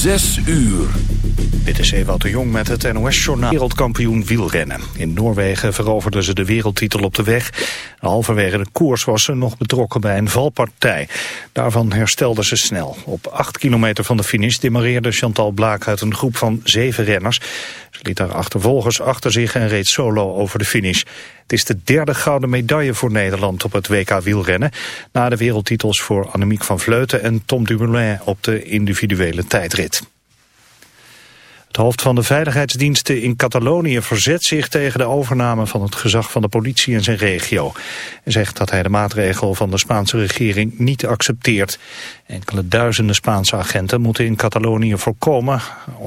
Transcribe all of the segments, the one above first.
Zes uur. Dit is Ewout de Jong met het NOS-journaal. Wereldkampioen wielrennen. In Noorwegen veroverden ze de wereldtitel op de weg. Halverwege de koers was ze nog betrokken bij een valpartij. Daarvan herstelde ze snel. Op acht kilometer van de finish demareerde Chantal Blaak uit een groep van zeven renners. Ze liet haar achtervolgers achter zich en reed solo over de finish. Het is de derde gouden medaille voor Nederland op het WK wielrennen. Na de wereldtitels voor Annemiek van Vleuten en Tom Dumoulin op de individuele tijdrit. Het hoofd van de veiligheidsdiensten in Catalonië verzet zich tegen de overname van het gezag van de politie in zijn regio. Zegt dat hij de maatregel van de Spaanse regering niet accepteert. Enkele duizenden Spaanse agenten moeten in Catalonië voorkomen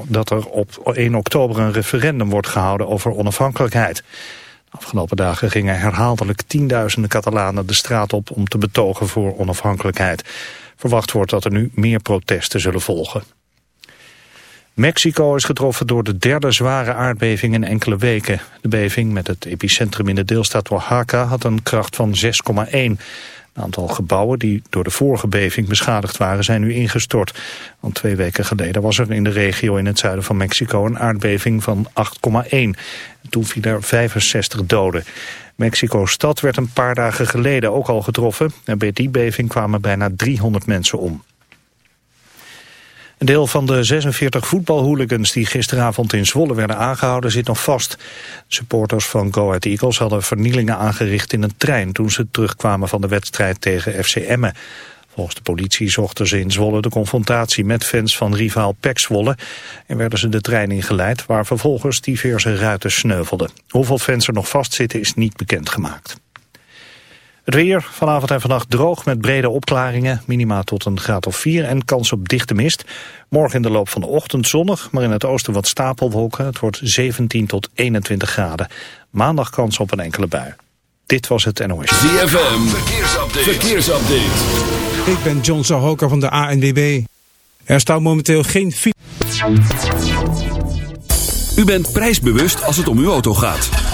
dat er op 1 oktober een referendum wordt gehouden over onafhankelijkheid. De afgelopen dagen gingen herhaaldelijk tienduizenden Catalanen de straat op om te betogen voor onafhankelijkheid. Verwacht wordt dat er nu meer protesten zullen volgen. Mexico is getroffen door de derde zware aardbeving in enkele weken. De beving met het epicentrum in de deelstaat Oaxaca had een kracht van 6,1. Een aantal gebouwen die door de vorige beving beschadigd waren zijn nu ingestort. Want twee weken geleden was er in de regio in het zuiden van Mexico een aardbeving van 8,1. Toen viel er 65 doden. Mexico-stad werd een paar dagen geleden ook al getroffen. En bij die beving kwamen bijna 300 mensen om. Een deel van de 46 voetbalhooligans die gisteravond in Zwolle werden aangehouden zit nog vast. Supporters van Go Ahead Eagles hadden vernielingen aangericht in een trein toen ze terugkwamen van de wedstrijd tegen FC Emmen. Volgens de politie zochten ze in Zwolle de confrontatie met fans van rivaal PEC Zwolle en werden ze de trein ingeleid waar vervolgens diverse ruiten sneuvelden. Hoeveel fans er nog vastzitten is niet bekendgemaakt. Het weer, vanavond en vannacht droog met brede opklaringen. Minima tot een graad of 4 en kans op dichte mist. Morgen in de loop van de ochtend zonnig, maar in het oosten wat stapelwolken. Het wordt 17 tot 21 graden. Maandag kans op een enkele bui. Dit was het NOS. ZFM, verkeersupdate. verkeersupdate. Ik ben John Sahoka van de ANWB. Er staat momenteel geen fiets. U bent prijsbewust als het om uw auto gaat.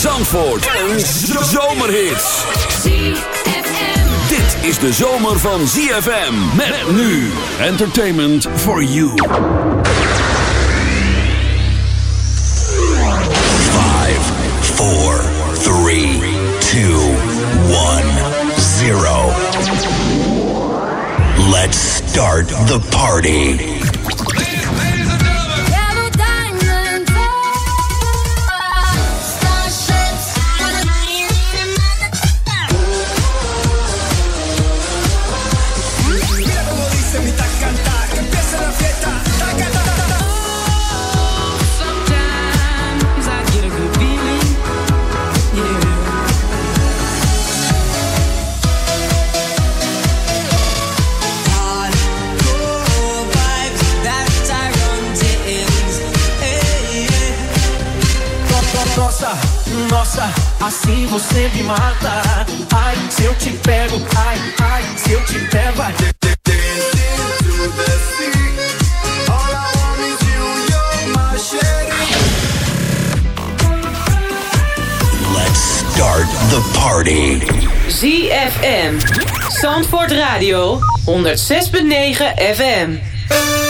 Zandvoort. Een zomerhit. Dit is de zomer van ZFM. Met nu. Entertainment for you. 5, 4, 3, 2, 1, 0. Let's start the party. Assim você me mata. Ai, se eu te pego, ai, ai, se eu te pego, vai. the party. ZFM. Zandvoort Radio. 106.9 FM.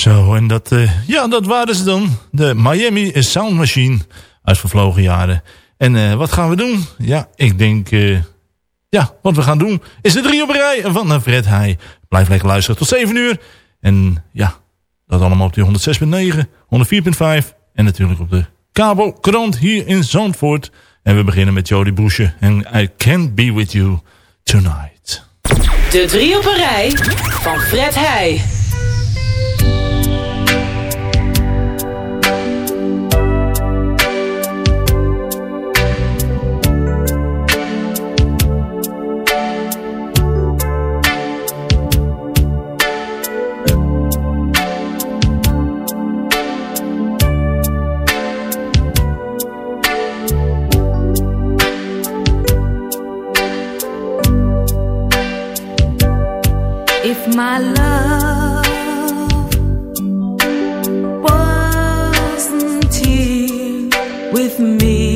Zo, en dat, uh, ja, dat waren ze dan. De Miami Sound Machine uit vervlogen jaren. En uh, wat gaan we doen? Ja, ik denk... Uh, ja, wat we gaan doen is de drie op rij van Fred Heij. Blijf lekker luisteren tot 7 uur. En ja, dat allemaal op die 106.9, 104.5 en natuurlijk op de kabelkrant hier in Zandvoort. En we beginnen met Jody Boesje en I Can't Be With You Tonight. De drie op rij van Fred Heij. My love. Wasn't here with me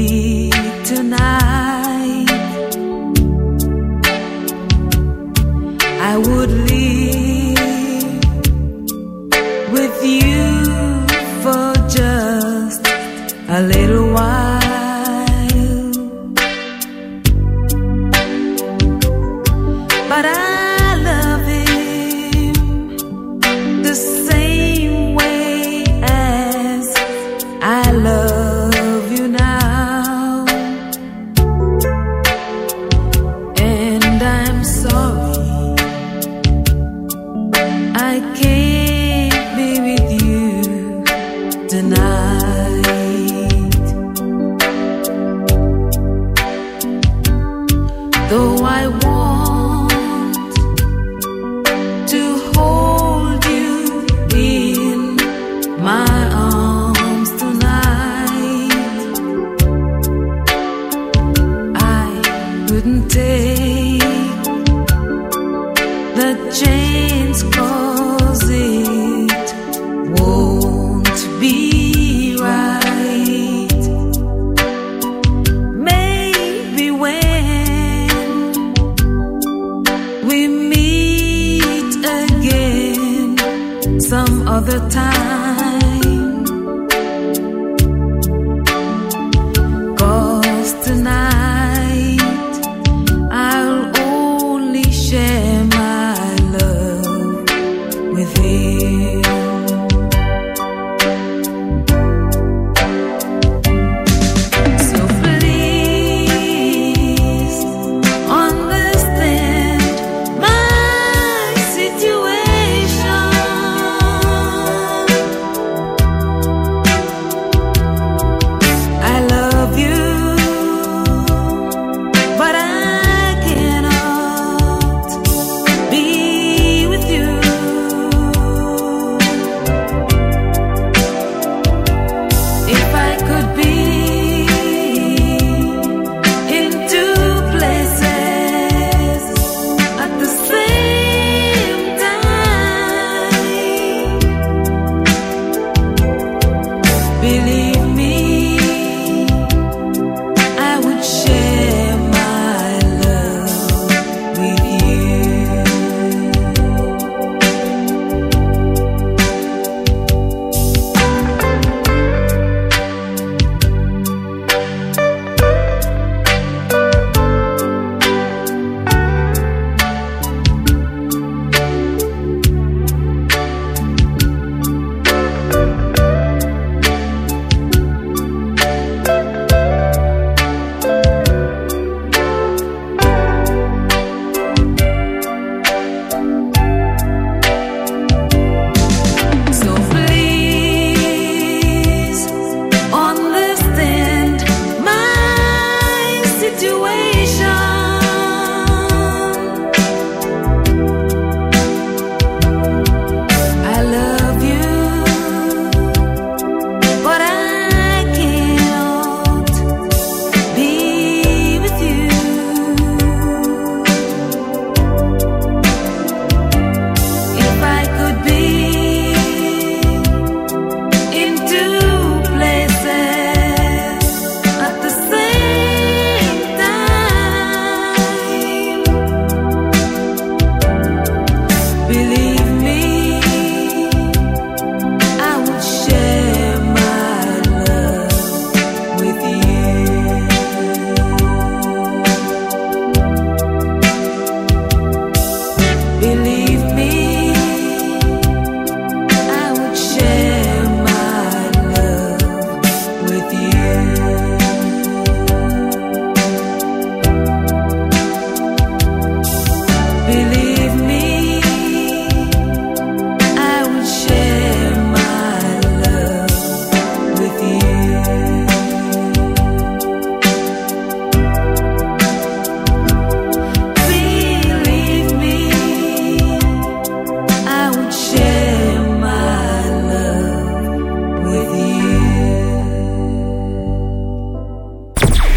Though I want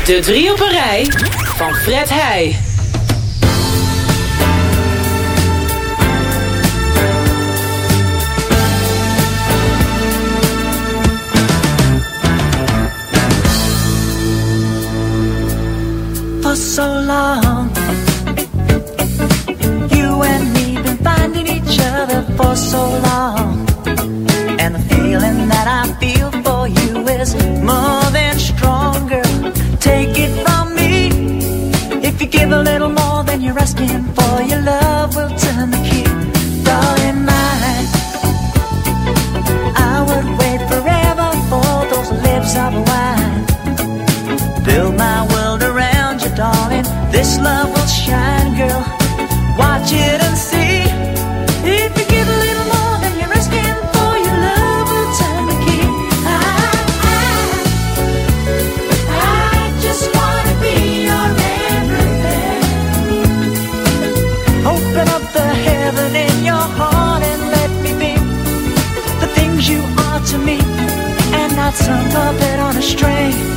De drie op een rij van Fred Heij. For so long some puppet on a string.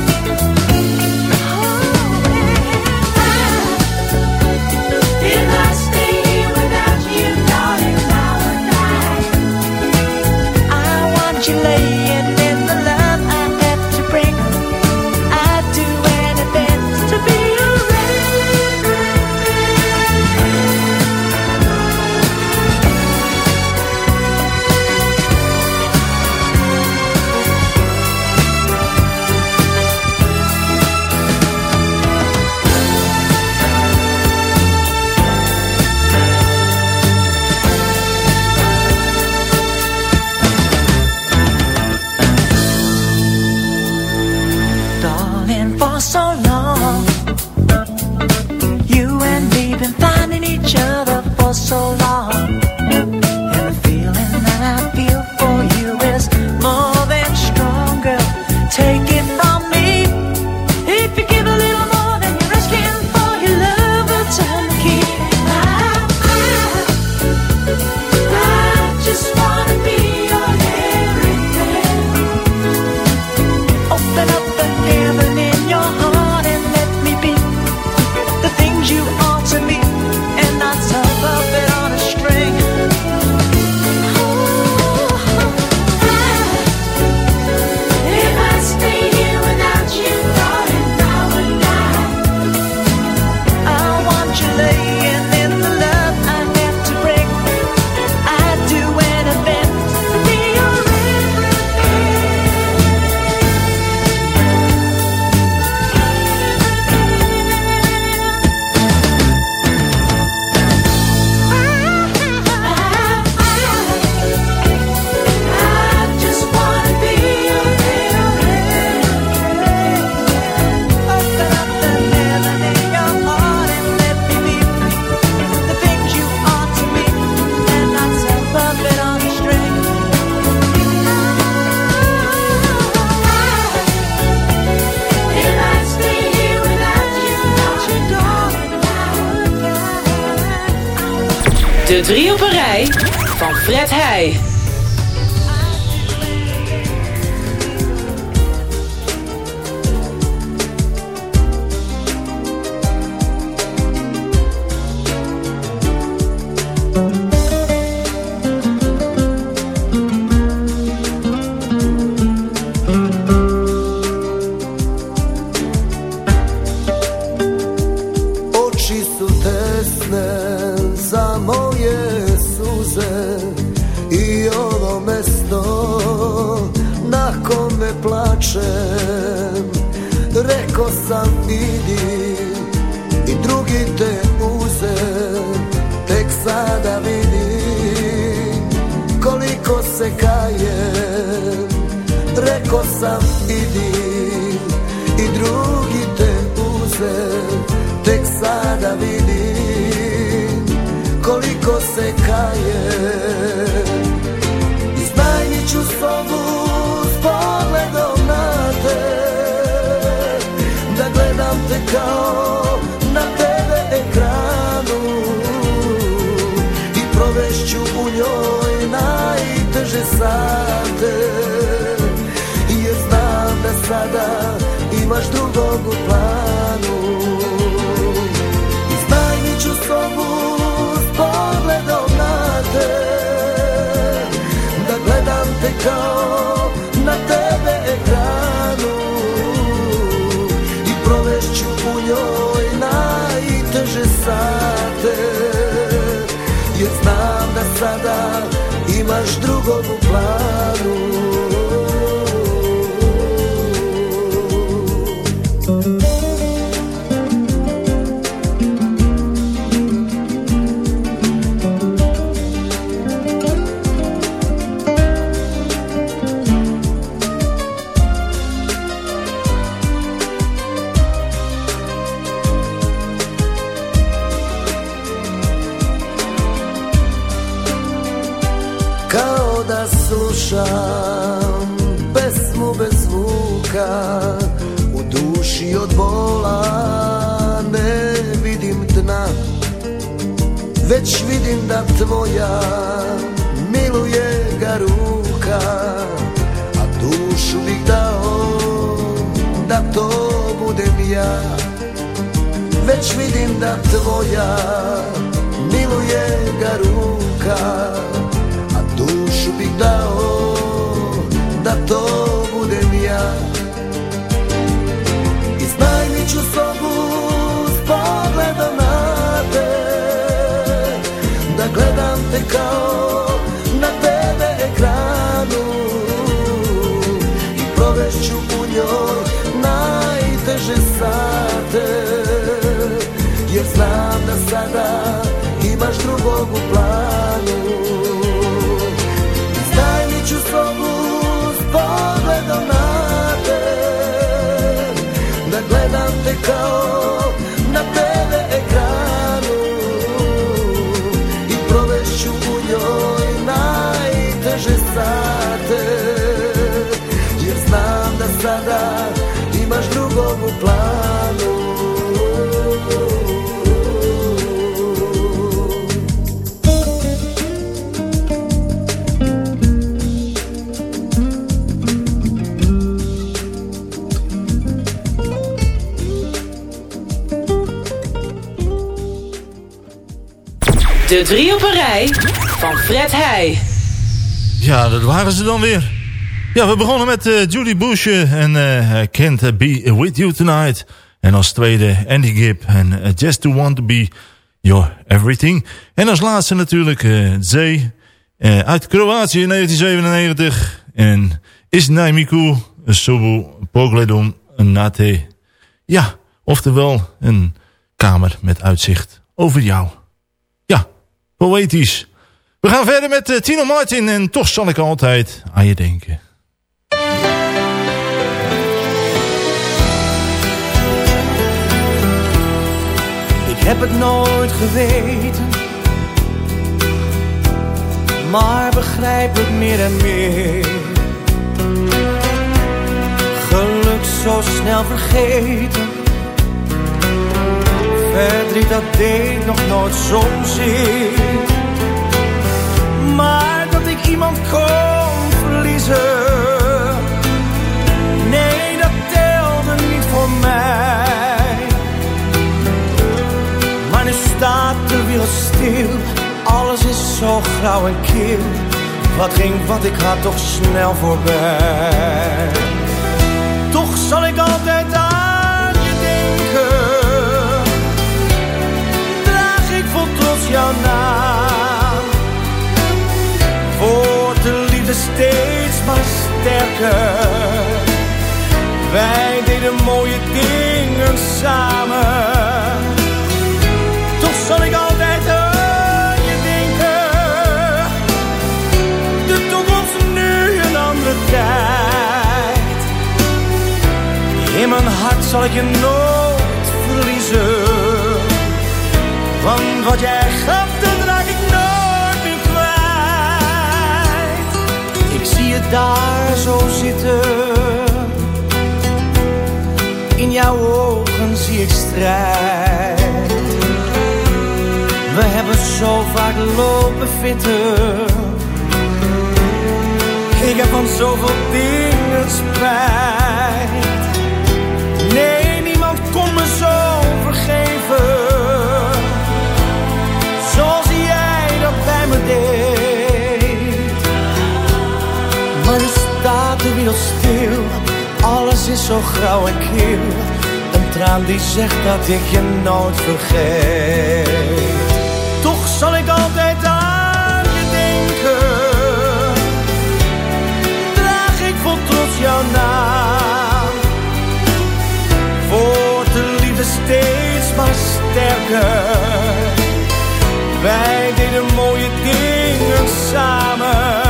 De drie van Fred Heij. gol no plano. Vidim da tvoja miluje ga ruka A dušu bih dao da to budem ja. Iznajmit ću sobu s pogledom na te Da gledam te kao na TV ekranu I provešću u njoj najteže sate Jer znam da sada imaš drugog u planu. Iznajmit ću sobu s pogledom na te Da gledam te kao De drie op een rij van Fred Heij. Ja, dat waren ze dan weer. Ja, we begonnen met eh, Julie en I Can't Be With You Tonight. En als tweede Andy Gibb en eh, Just To Want To Be Your Everything. En als laatste natuurlijk Zee uit Kroatië in 1997. En Isnaimiku Sobu Pogledom Nate. Ja, oftewel een kamer met uitzicht over jou. Poëtisch. We gaan verder met eh, Tino Martin en toch zal ik altijd aan je denken. Ik heb het nooit geweten, maar begrijp het meer en meer. Geluk zo snel vergeten, verdriet dat deed nog nooit zozeer. Maar dat ik iemand kon verliezen, nee dat telde niet voor mij. Maar nu staat de wereld stil, alles is zo grauw en kil. Wat ging wat ik had toch snel voorbij. Toch zal ik altijd jouw naam. De liefde steeds maar sterker. Wij deden mooie dingen samen. Toch zal ik altijd aan je denken. De toekomst nu een andere tijd. In mijn hart zal ik je nooit verliezen. Want wat jij In jouw ogen zie ik strijd. We hebben zo vaak lopen vitten. Ik heb van zoveel dingen spijt. Wereld stil. Alles is zo grauw en kil. Een traan die zegt dat ik je nooit vergeet. Toch zal ik altijd aan je denken. Draag ik vol trots jouw naam. Wordt de liefde steeds maar sterker. Wij deden mooie dingen samen.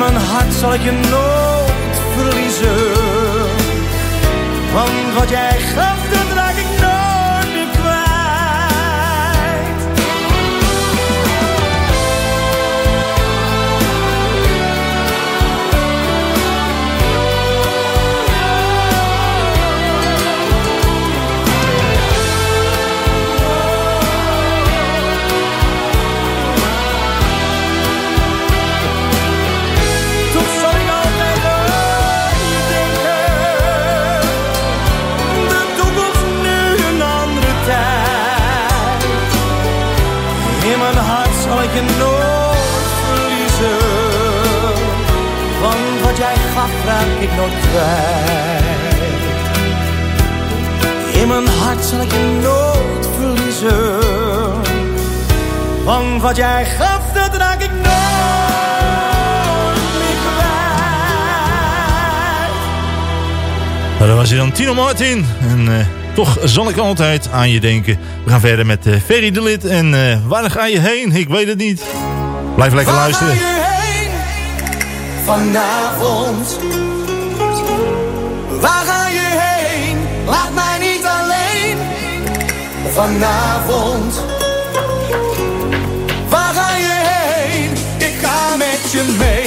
Mijn hart zal ik je nooit verliezen. Want wat jij gaf, Martin. En eh, toch zal ik altijd aan je denken. We gaan verder met eh, Ferry de Lid. En eh, waar ga je heen? Ik weet het niet. Blijf lekker Waar luisteren. ga je heen vanavond? Waar ga je heen? Laat mij niet alleen vanavond. Waar ga je heen? Ik ga met je mee.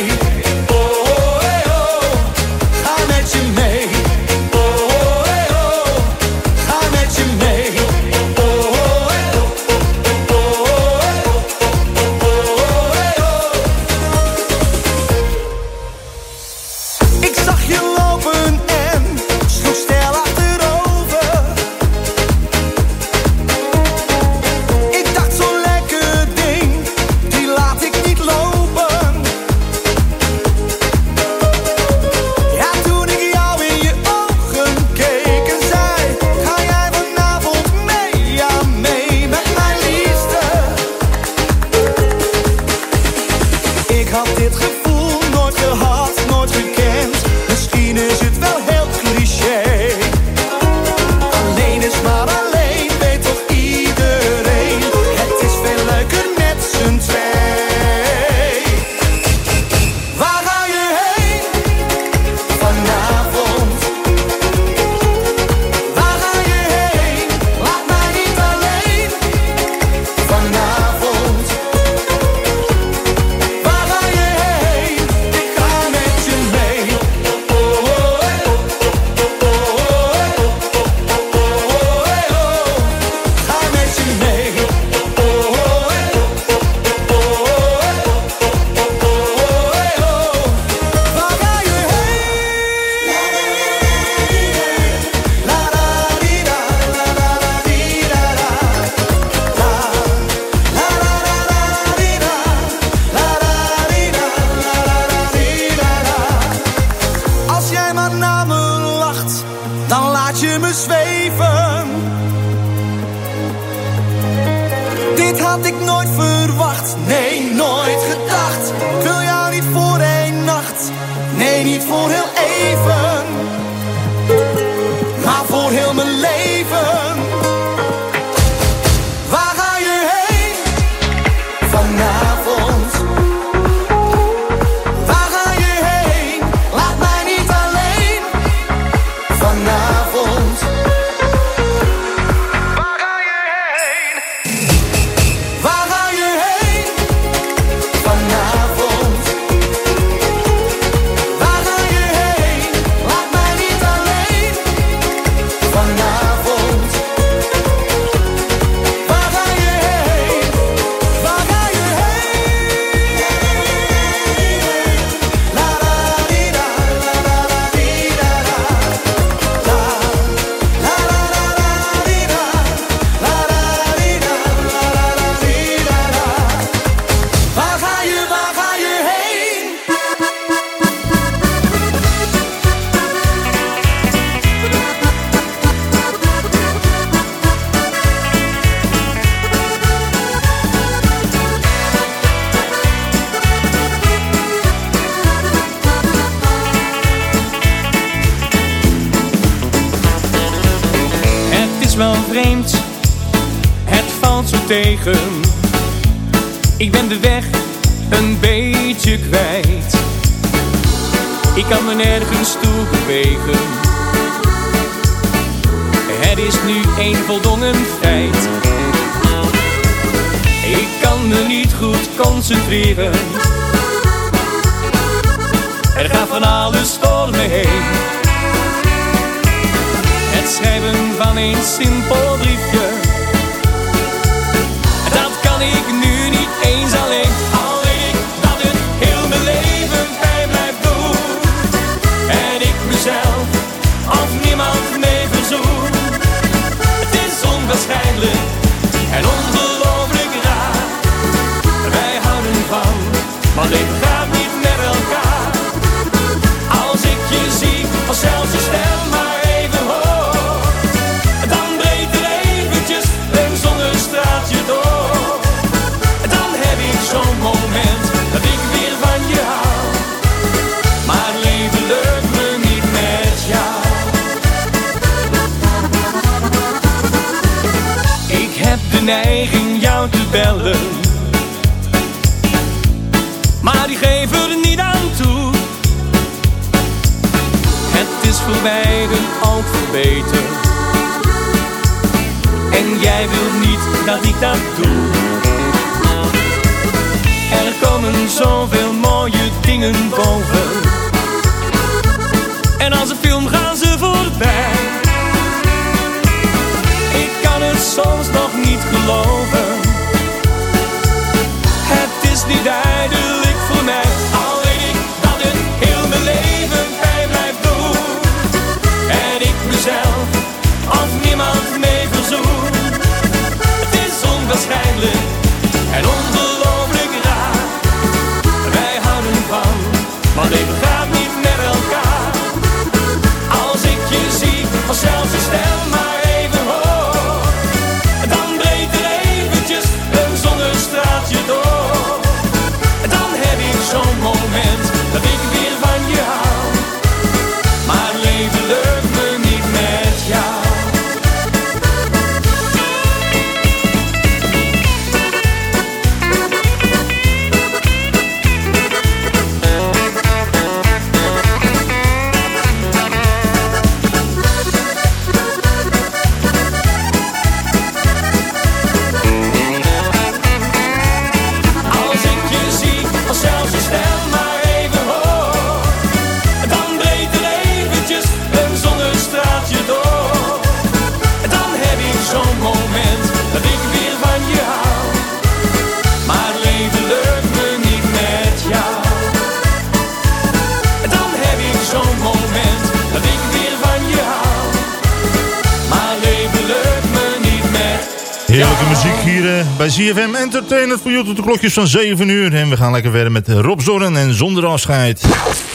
bij ZFM Entertainment voor jullie tot de klokjes van 7 uur. En we gaan lekker verder met Rob Zorren en Zonder Afscheid.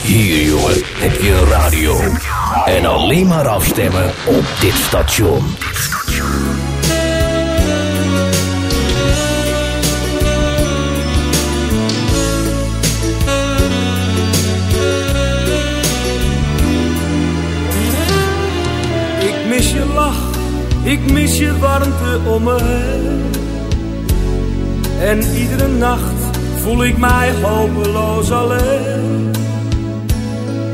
Hier jongen, heb je radio. En alleen maar afstemmen op. Dit station. Ik mis je lach, ik mis je warmte om me heen. En iedere nacht voel ik mij hopeloos alleen.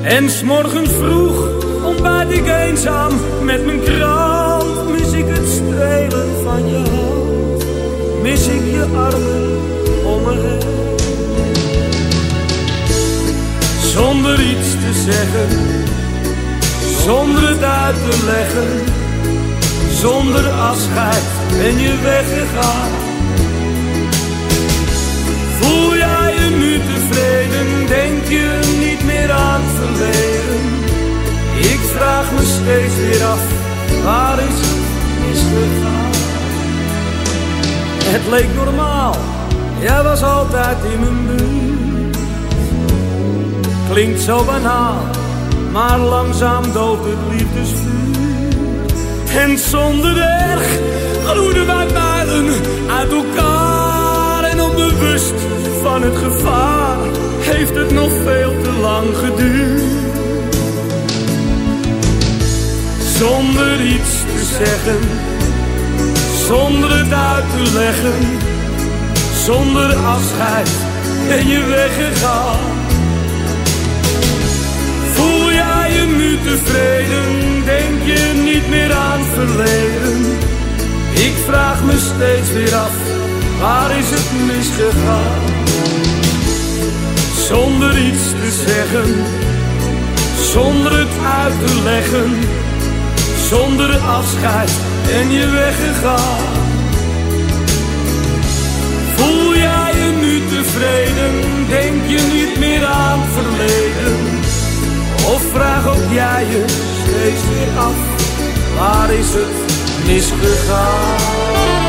En s'morgens vroeg ontbijt ik eenzaam met mijn krant. Mis ik het streven van je hand, mis ik je armen om me heen. Zonder iets te zeggen, zonder het uit te leggen, zonder afscheid ben je weggegaan nu tevreden? Denk je niet meer aan het verleden? Ik vraag me steeds weer af, waar is het misgegaan? Het leek normaal, jij was altijd in mijn buurt. Klinkt zo banaal, maar langzaam doodt het liefdesvuur. En zonder erg roeden wij mijlen uit elkaar en onbewust van het gevaar heeft het nog veel te lang geduurd. Zonder iets te zeggen, zonder het uit te leggen, zonder afscheid ben je weggegaan. Voel jij je nu tevreden, denk je niet meer aan verleden. Ik vraag me steeds weer af, waar is het misgegaan? Zonder iets te zeggen, zonder het uit te leggen, zonder afscheid en je weggegaan. Voel jij je nu tevreden, denk je niet meer aan verleden? Of vraag ook jij je steeds weer af, waar is het misgegaan?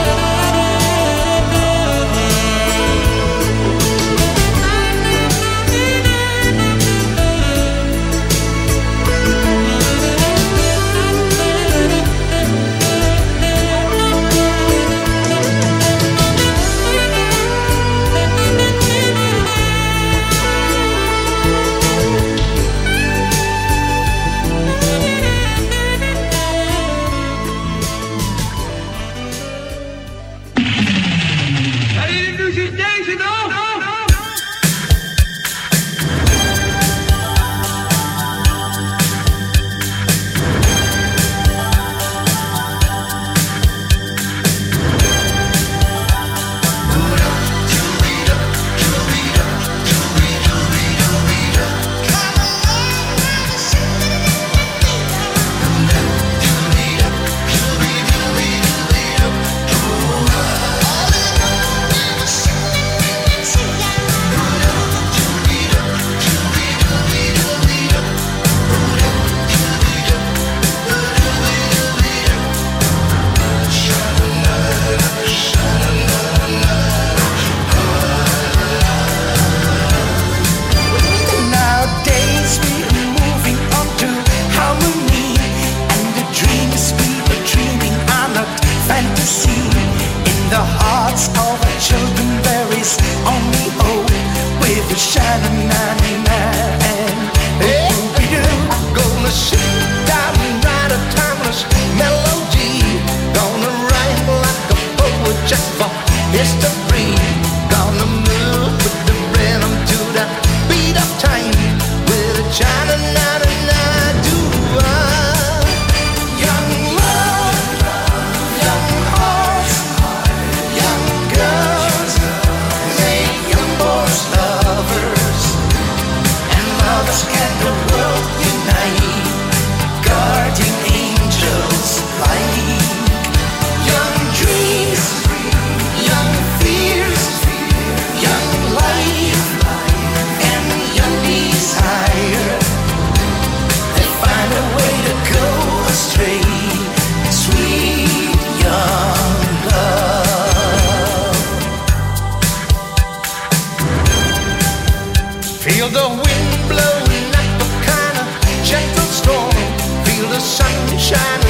sunshine.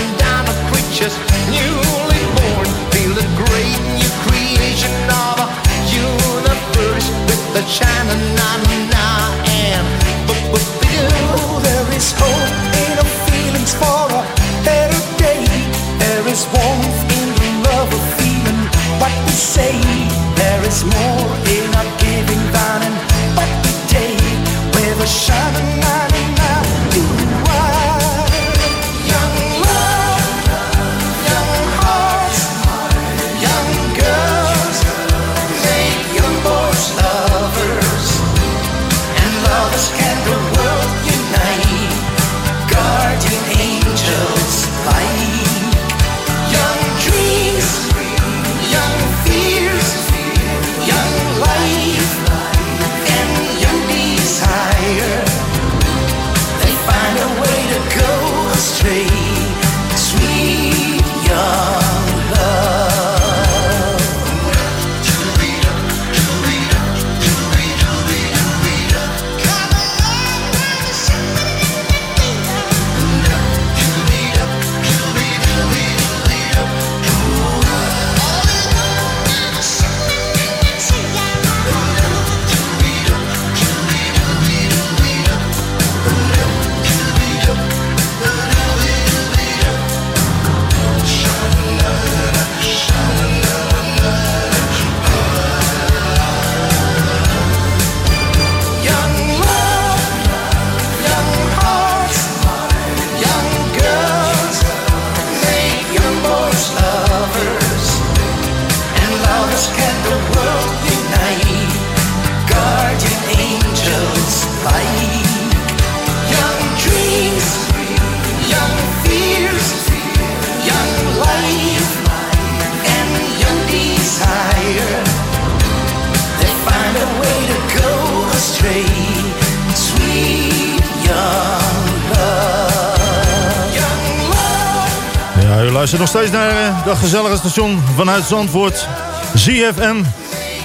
Luistert nog steeds naar uh, dat gezellige station vanuit Zandvoort, ZFM.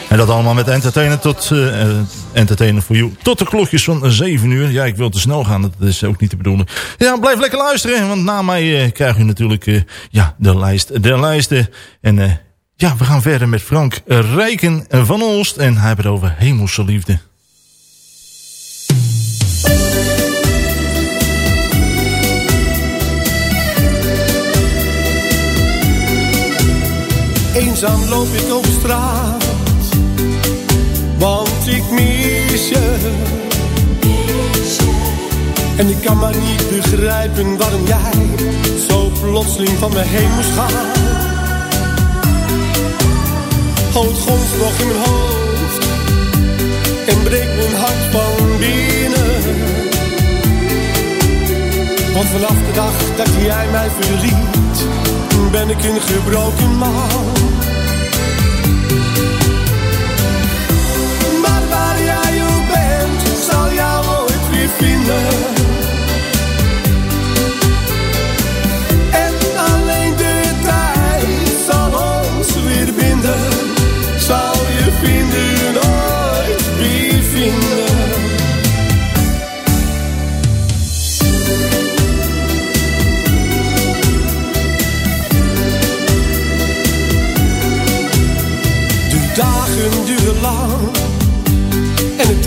En dat allemaal met entertainen tot uh, entertainen voor you. Tot de klokjes van 7 uur. Ja, ik wil te snel gaan, dat is ook niet te bedoelen. Ja, blijf lekker luisteren, want na mij uh, krijg u natuurlijk ja, de lijst de lijsten. En ja, we gaan verder met Frank Rijken van Olst. En hij heeft het over hemelse liefde. Eenzaam loop ik op straat, want ik mis je. En ik kan maar niet begrijpen waarom jij zo plotseling van me heen moest gaan. Houd gons nog in mijn hoofd en breekt mijn hart van binnen. Want vanaf de dag dat jij mij verliet, ben ik een gebroken man. Maar waar jij ook bent, zal jou ooit weer vinden.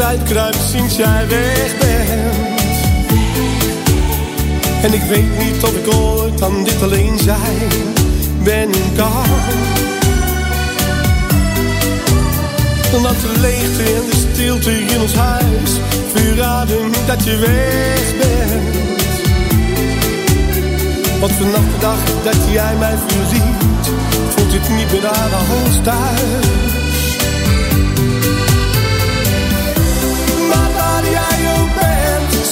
En de tijd kruipt sinds jij weg bent. En ik weet niet of ik ooit aan dit alleen zijn ben kan. Dat de leegte en de stilte in ons huis verraden dat je weg bent. Want vanaf de dag dat jij mij verliet, voelt het niet meer aan als thuis.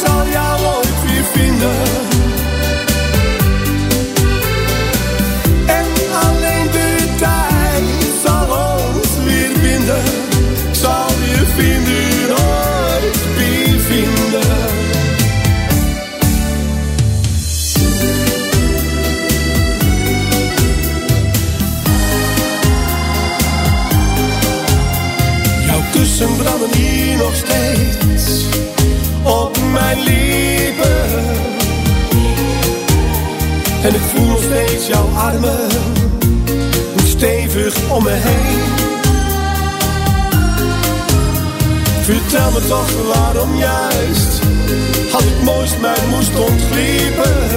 Zal jou ooit weer vinden. En alleen de tijd zal ons weer binden. Zal je vinden, ooit weer vinden. Jouw kussen branden hier nog steeds En ik voel nog steeds jouw armen stevig om me heen. Vertel me toch waarom juist had ik mooist mij moest ontgliepen.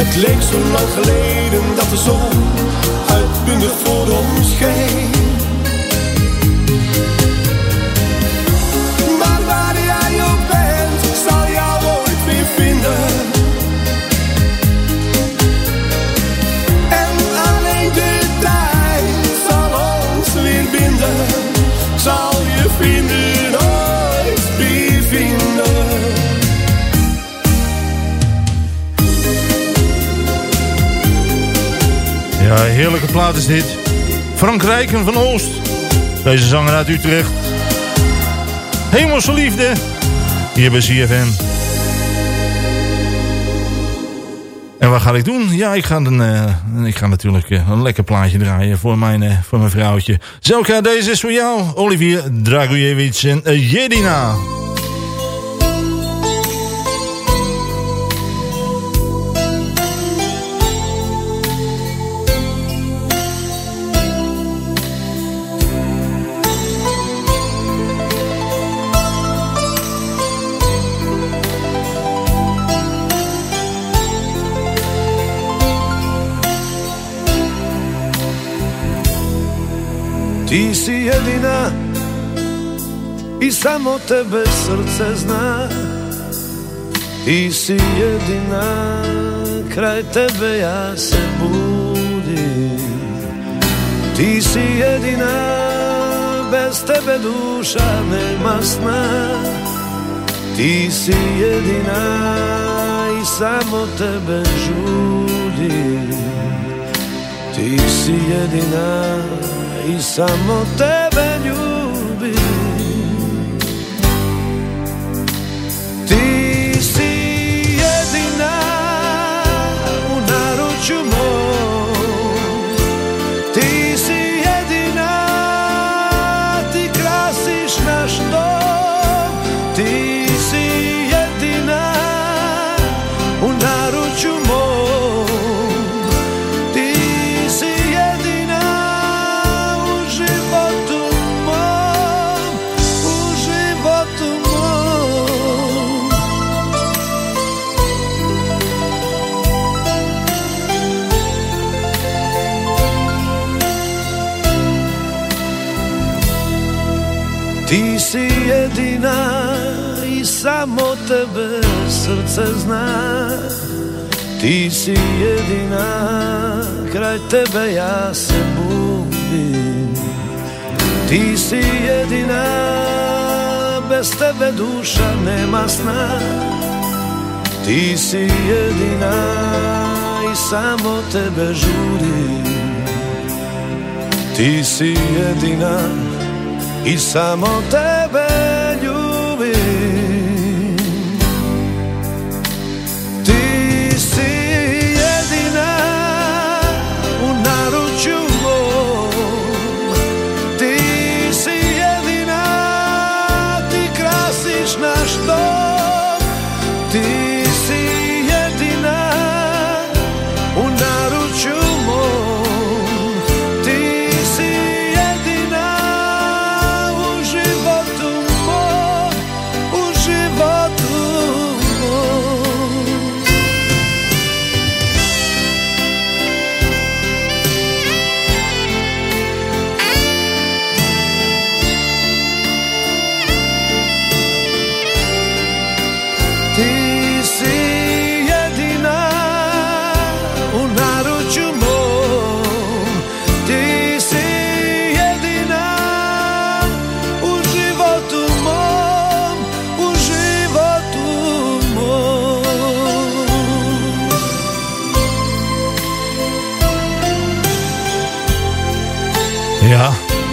Het leek zo lang geleden dat de zon uitbundig voor ons scheen. Heerlijke plaat is dit. Frank Rijken van Oost. Deze zanger uit Utrecht. Hemelse liefde. Hier bij CFM. En wat ga ik doen? Ja, ik ga, een, eh, ik ga natuurlijk eh, een lekker plaatje draaien voor mijn, eh, voor mijn vrouwtje. Zelka, deze is voor jou. Olivier Dragojevic en Jedina. Ti si jedina i samo tebe srce zna. Ti si jedina, kraj tebe ja se budim. Ti si jedina, bez tebe duša nema sna. Ti si jedina i samo tebe žudim. Ti si jedina i samo tebe ljubim tebe srce zna. Ti si jedina, kraj tebe ja se budim. Ti si jedina, bez tebe duša nema sna. Ti si jedina i samo tebe žurim Ti si jedina i samo tebe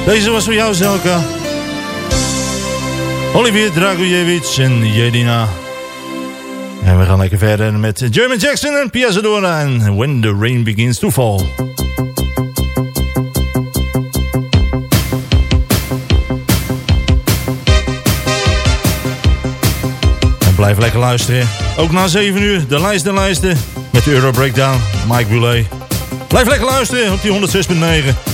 Deze was voor jou, Zelka. Olivier Dragojevic en Jedina. En we gaan lekker verder met German Jackson en Piazzadora en When the Rain Begins to Fall. En blijf lekker luisteren. Ook na 7 uur, de lijst lijsten met de Euro Breakdown, Mike Boulay. Blijf lekker luisteren op die 106.9.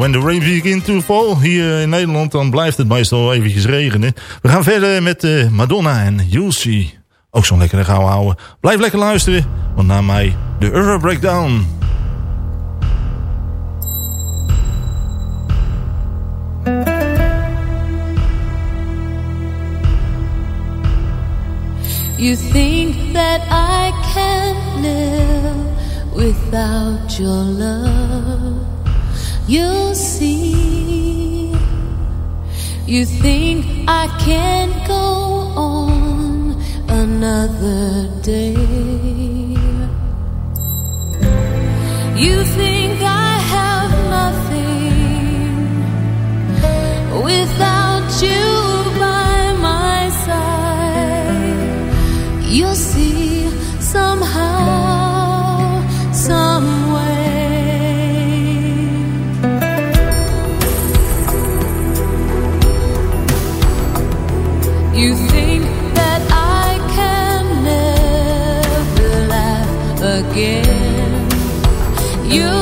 when the rain begin to fall hier in Nederland, dan blijft het meestal eventjes regenen. We gaan verder met eh, Madonna en You'll. Ook zo'n lekkere gauw houden. Blijf lekker luisteren, want na mij de Euro Breakdown. You think that I can live without your love. You'll see. You think I can't go on another day. You think I have nothing without you by my side. You'll see somehow, You'll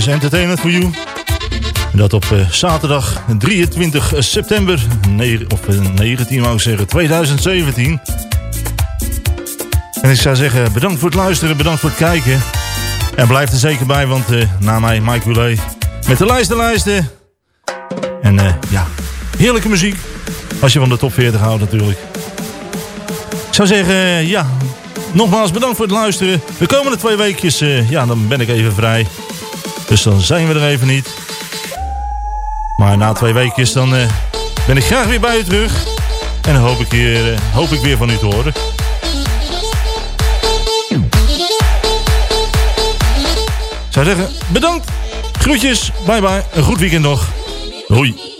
Uurtjes entertainment voor you. Dat op eh, zaterdag 23 september, of eh, 19 wou ik zeggen, 2017. En ik zou zeggen, bedankt voor het luisteren, bedankt voor het kijken. En blijf er zeker bij, want eh, na mij Mike Boulet met de lijsten lijsten. En eh, ja, heerlijke muziek. Als je van de top 40 houdt natuurlijk. Ik zou zeggen, eh, ja, nogmaals bedankt voor het luisteren. De komende twee weekjes, eh, ja, dan ben ik even vrij. Dus dan zijn we er even niet. Maar na twee weekjes, dan eh, ben ik graag weer bij u terug. En dan hoop ik, weer, eh, hoop ik weer van u te horen. Ik zou zeggen, bedankt. Groetjes, bye bye. Een goed weekend nog. Hoi.